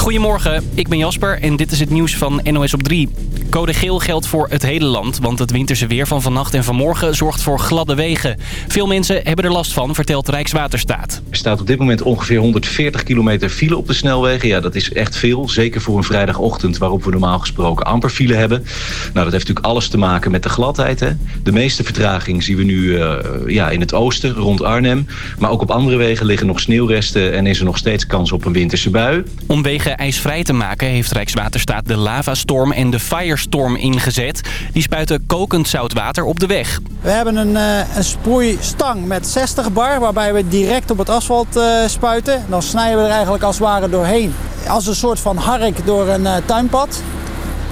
Goedemorgen, ik ben Jasper en dit is het nieuws van NOS op 3. Code geel geldt voor het hele land, want het winterse weer van vannacht en vanmorgen zorgt voor gladde wegen. Veel mensen hebben er last van, vertelt Rijkswaterstaat. Er staat op dit moment ongeveer 140 kilometer file op de snelwegen. Ja, dat is echt veel, zeker voor een vrijdagochtend waarop we normaal gesproken amper file hebben. Nou, dat heeft natuurlijk alles te maken met de gladheid. Hè? De meeste vertraging zien we nu uh, ja, in het oosten, rond Arnhem. Maar ook op andere wegen liggen nog sneeuwresten en is er nog steeds kans op een winterse bui. Om wegen ijsvrij te maken heeft Rijkswaterstaat de lavastorm en de firestorm ingezet. Die spuiten kokend zout water op de weg. We hebben een, uh, een sproeistang met 60 bar waarbij we direct op het asfalt uh, spuiten. Dan snijden we er eigenlijk als het ware doorheen. Als een soort van hark door een uh, tuinpad.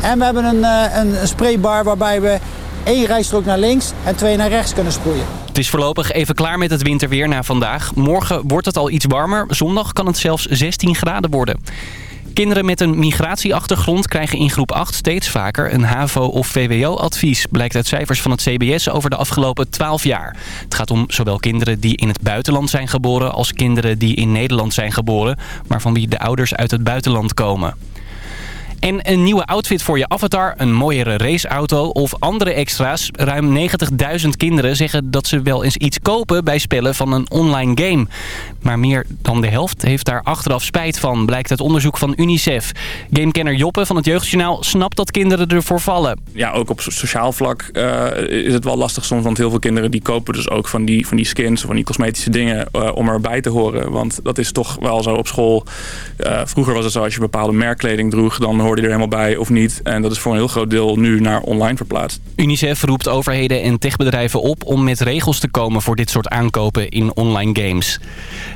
En we hebben een, een spraybar waarbij we één rijstrook naar links en twee naar rechts kunnen sproeien. Het is voorlopig even klaar met het winterweer na vandaag. Morgen wordt het al iets warmer. Zondag kan het zelfs 16 graden worden. Kinderen met een migratieachtergrond krijgen in groep 8 steeds vaker een HAVO- of VWO-advies, blijkt uit cijfers van het CBS over de afgelopen 12 jaar. Het gaat om zowel kinderen die in het buitenland zijn geboren als kinderen die in Nederland zijn geboren, maar van wie de ouders uit het buitenland komen. En een nieuwe outfit voor je avatar, een mooiere raceauto of andere extra's. Ruim 90.000 kinderen zeggen dat ze wel eens iets kopen bij spellen van een online game. Maar meer dan de helft heeft daar achteraf spijt van, blijkt uit onderzoek van UNICEF. Gamekenner Joppe van het Jeugdjournaal snapt dat kinderen ervoor vallen. Ja, ook op sociaal vlak uh, is het wel lastig soms, want heel veel kinderen die kopen dus ook van die, van die skins, van die cosmetische dingen uh, om erbij te horen. Want dat is toch wel zo op school. Uh, vroeger was het zo, als je bepaalde merkkleding droeg, dan hoorde er helemaal bij of niet. En dat is voor een heel groot deel nu naar online verplaatst. UNICEF roept overheden en techbedrijven op om met regels te komen voor dit soort aankopen in online games.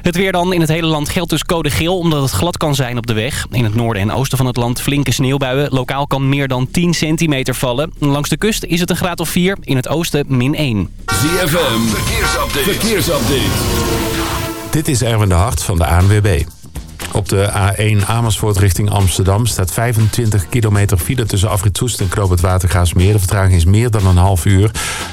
Het weer dan. In het hele land geldt dus code geel omdat het glad kan zijn op de weg. In het noorden en oosten van het land flinke sneeuwbuien. Lokaal kan meer dan 10 centimeter vallen. Langs de kust is het een graad of 4. In het oosten min 1. ZFM. Verkeersupdate. Verkeersupdate. Dit is Erwin de Hart van de ANWB. Op de A1 Amersfoort richting Amsterdam staat 25 kilometer file tussen Afrit Soest en Knoop het Watergaasmeer. De vertraging is meer dan een half uur.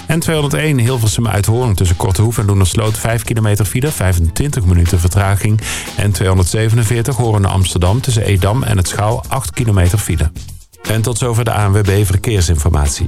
En 201 Hilversum Uithoorn tussen Kortehoef en Loenersloot 5 kilometer file, 25 minuten vertraging. En 247 Horen Amsterdam tussen Edam en het Schouw 8 kilometer file. En tot zover de ANWB Verkeersinformatie.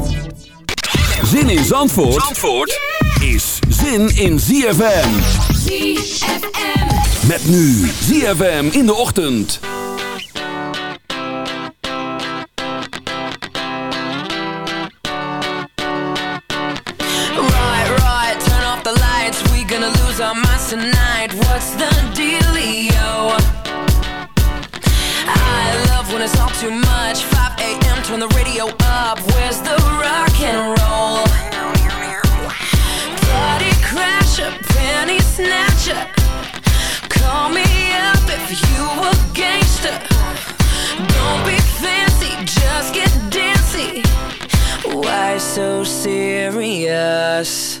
Zin in Zandvoort, Zandvoort is zin in ZFM. ZFM. Met nu ZFM in de ochtend. Right, right, turn off the lights. We gonna lose our minds tonight. What's the dealio? I love when it's all too much. 5 a.m. Turn the radio up. Where's the rock and roll? Snatcher. Call me up if you a gangster. Don't be fancy, just get dancy. Why so serious?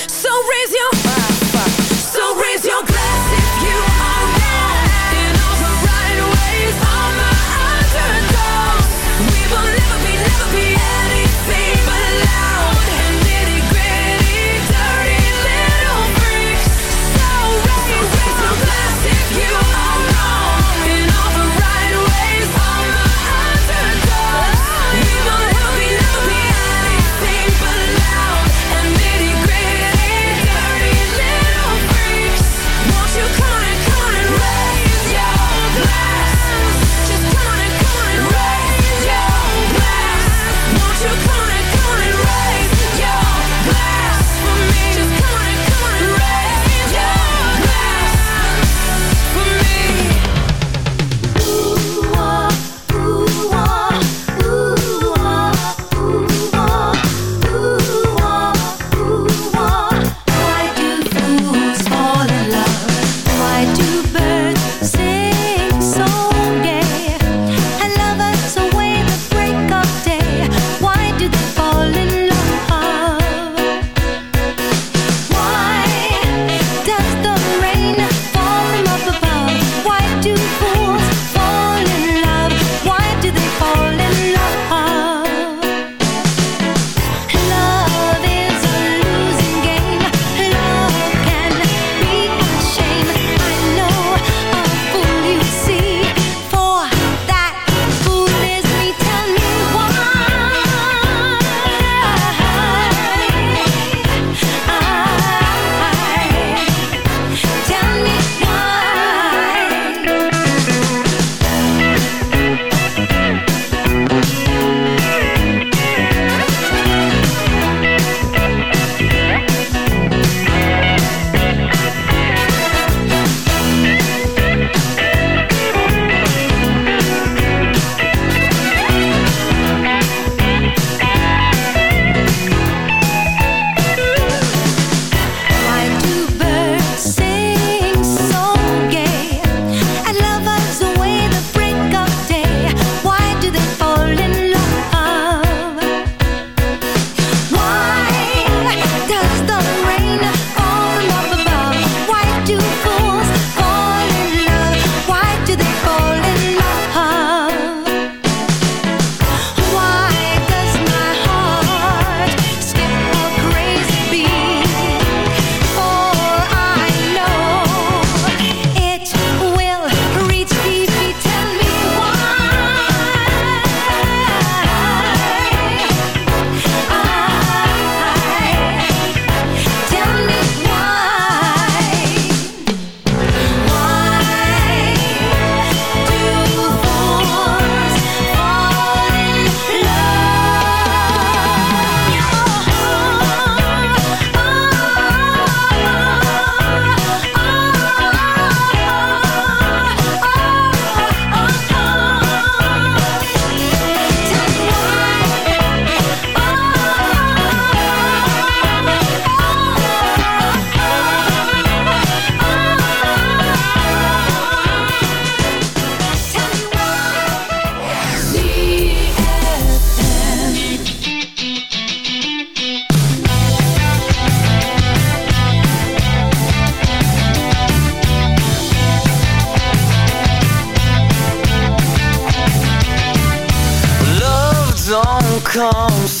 comes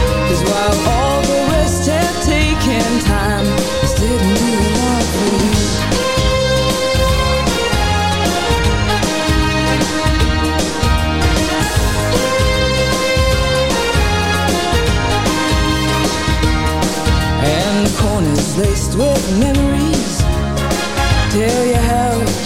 Laced with memories. Tell you how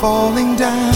falling down.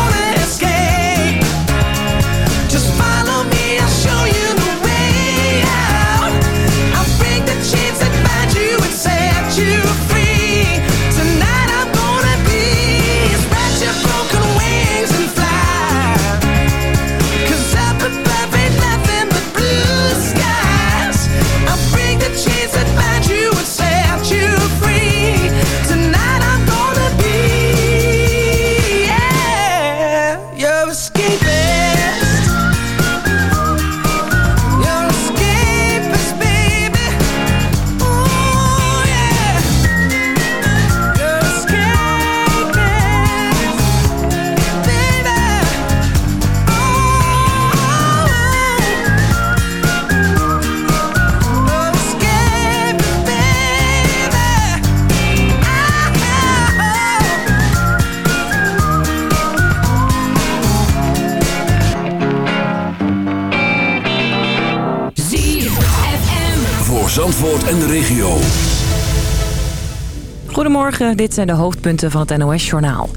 Dit zijn de hoofdpunten van het NOS-journaal.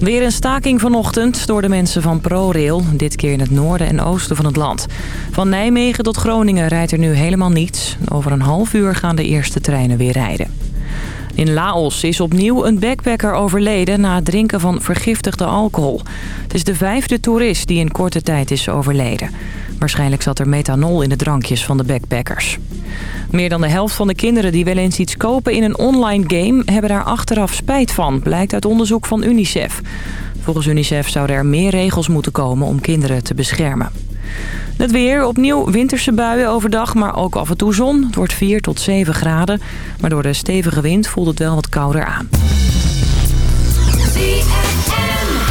Weer een staking vanochtend door de mensen van ProRail, dit keer in het noorden en oosten van het land. Van Nijmegen tot Groningen rijdt er nu helemaal niets. Over een half uur gaan de eerste treinen weer rijden. In Laos is opnieuw een backpacker overleden na het drinken van vergiftigde alcohol. Het is de vijfde toerist die in korte tijd is overleden. Waarschijnlijk zat er methanol in de drankjes van de backpackers. Meer dan de helft van de kinderen die wel eens iets kopen in een online game... hebben daar achteraf spijt van, blijkt uit onderzoek van UNICEF. Volgens UNICEF zouden er meer regels moeten komen om kinderen te beschermen. Het weer, opnieuw winterse buien overdag, maar ook af en toe zon. Het wordt 4 tot 7 graden, maar door de stevige wind voelt het wel wat kouder aan.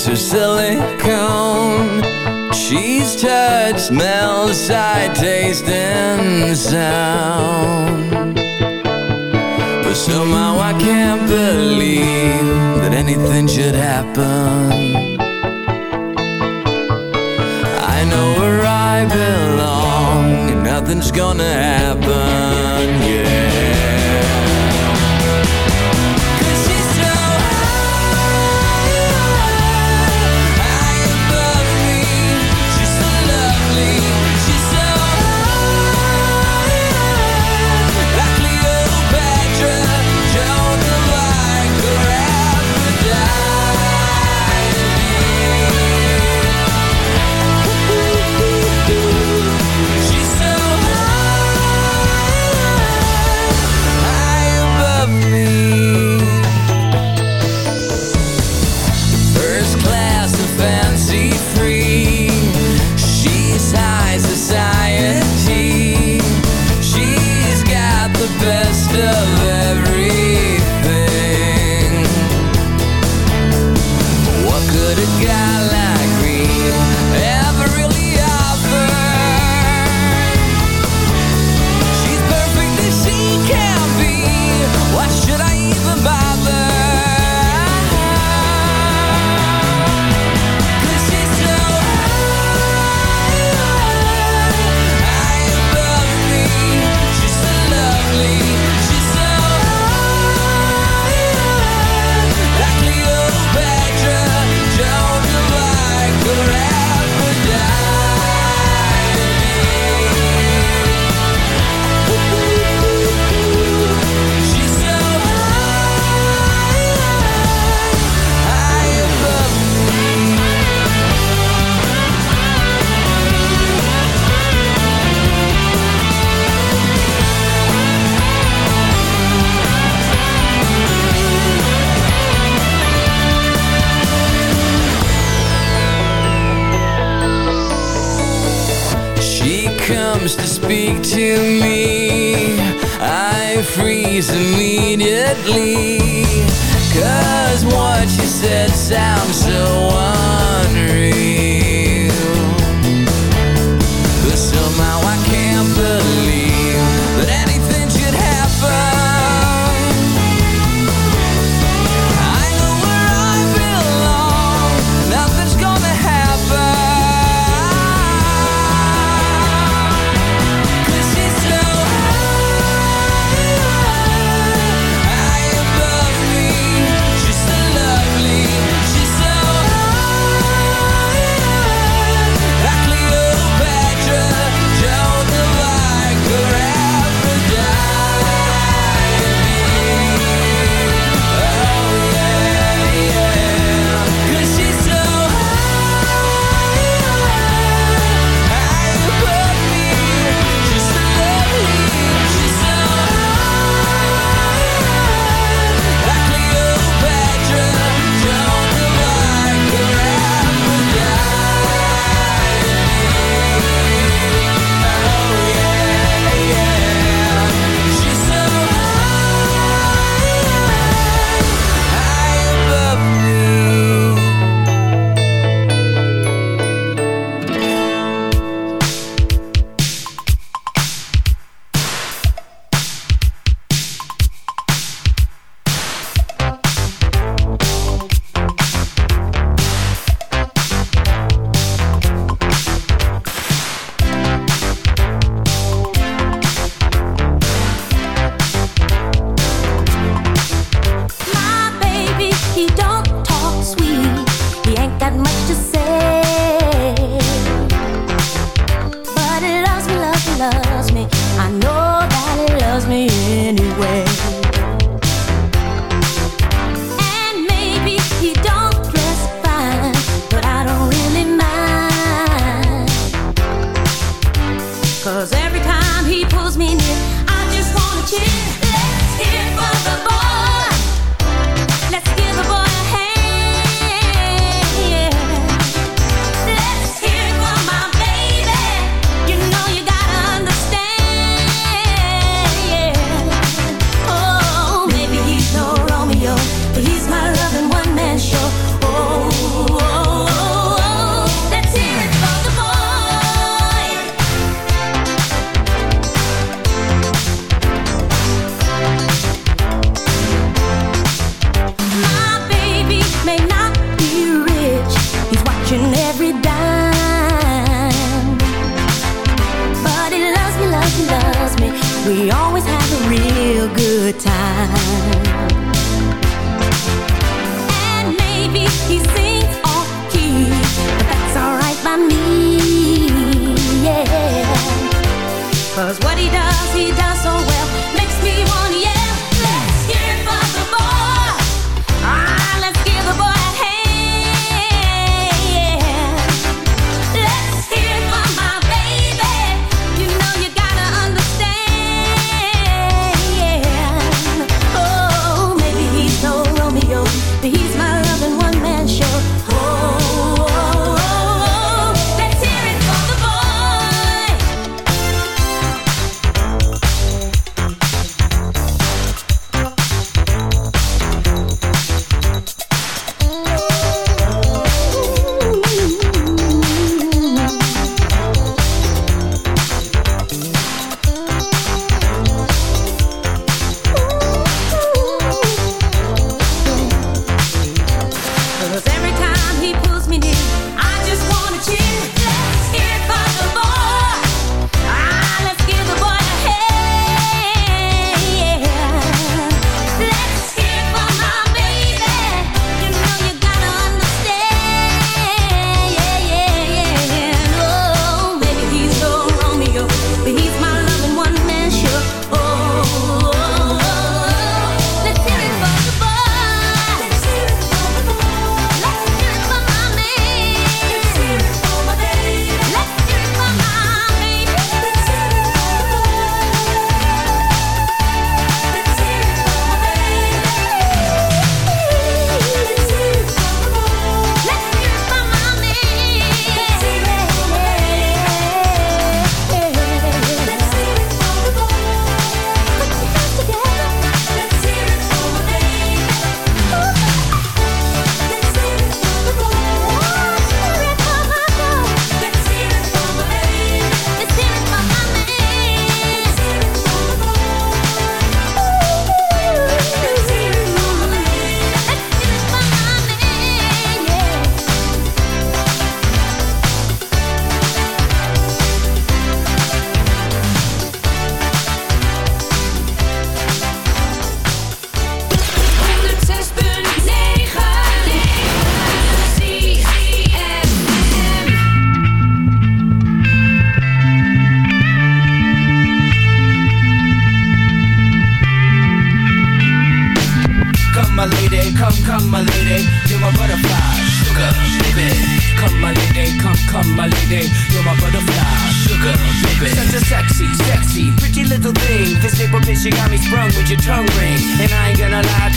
kiss of silicone. Cheese touch smells I taste and sound. But somehow I can't believe That anything should happen. I know where I belong And nothing's gonna happen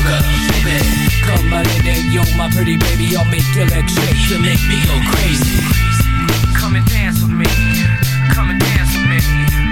sugar, baby Come my lady, you're my pretty baby I'll make your legs shake, you make me go crazy. Come and dance with me. Come and dance with me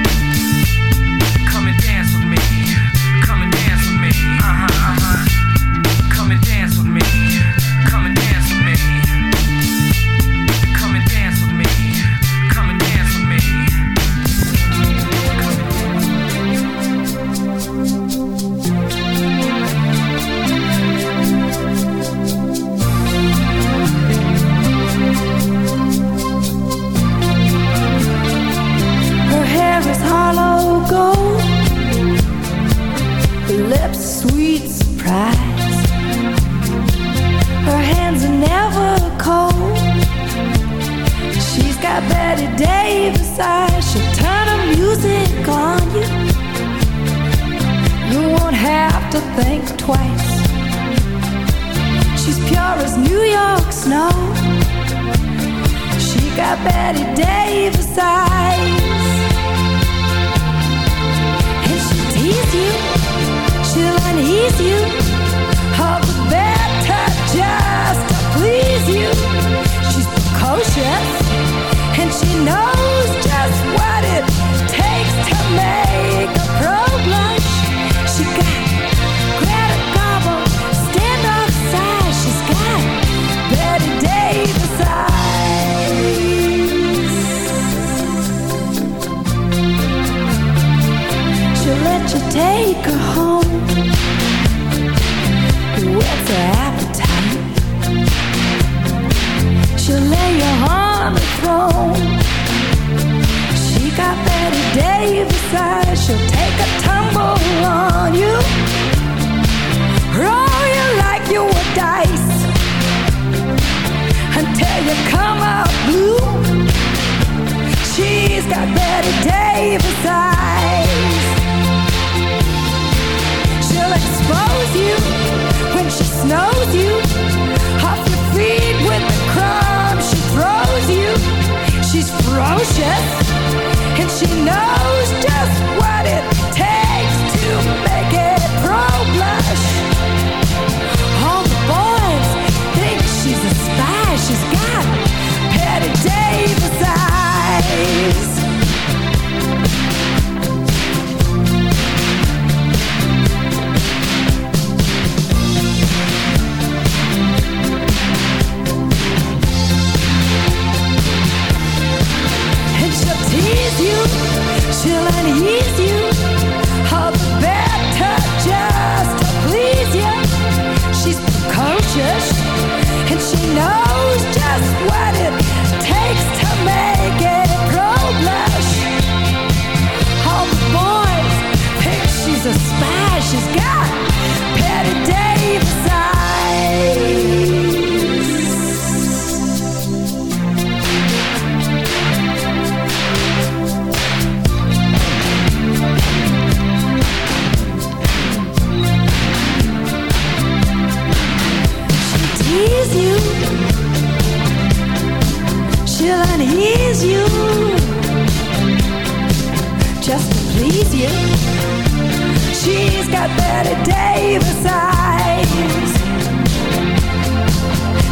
Bette Davis eyes.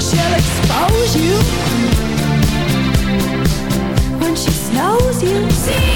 She'll expose you when she snows you. See?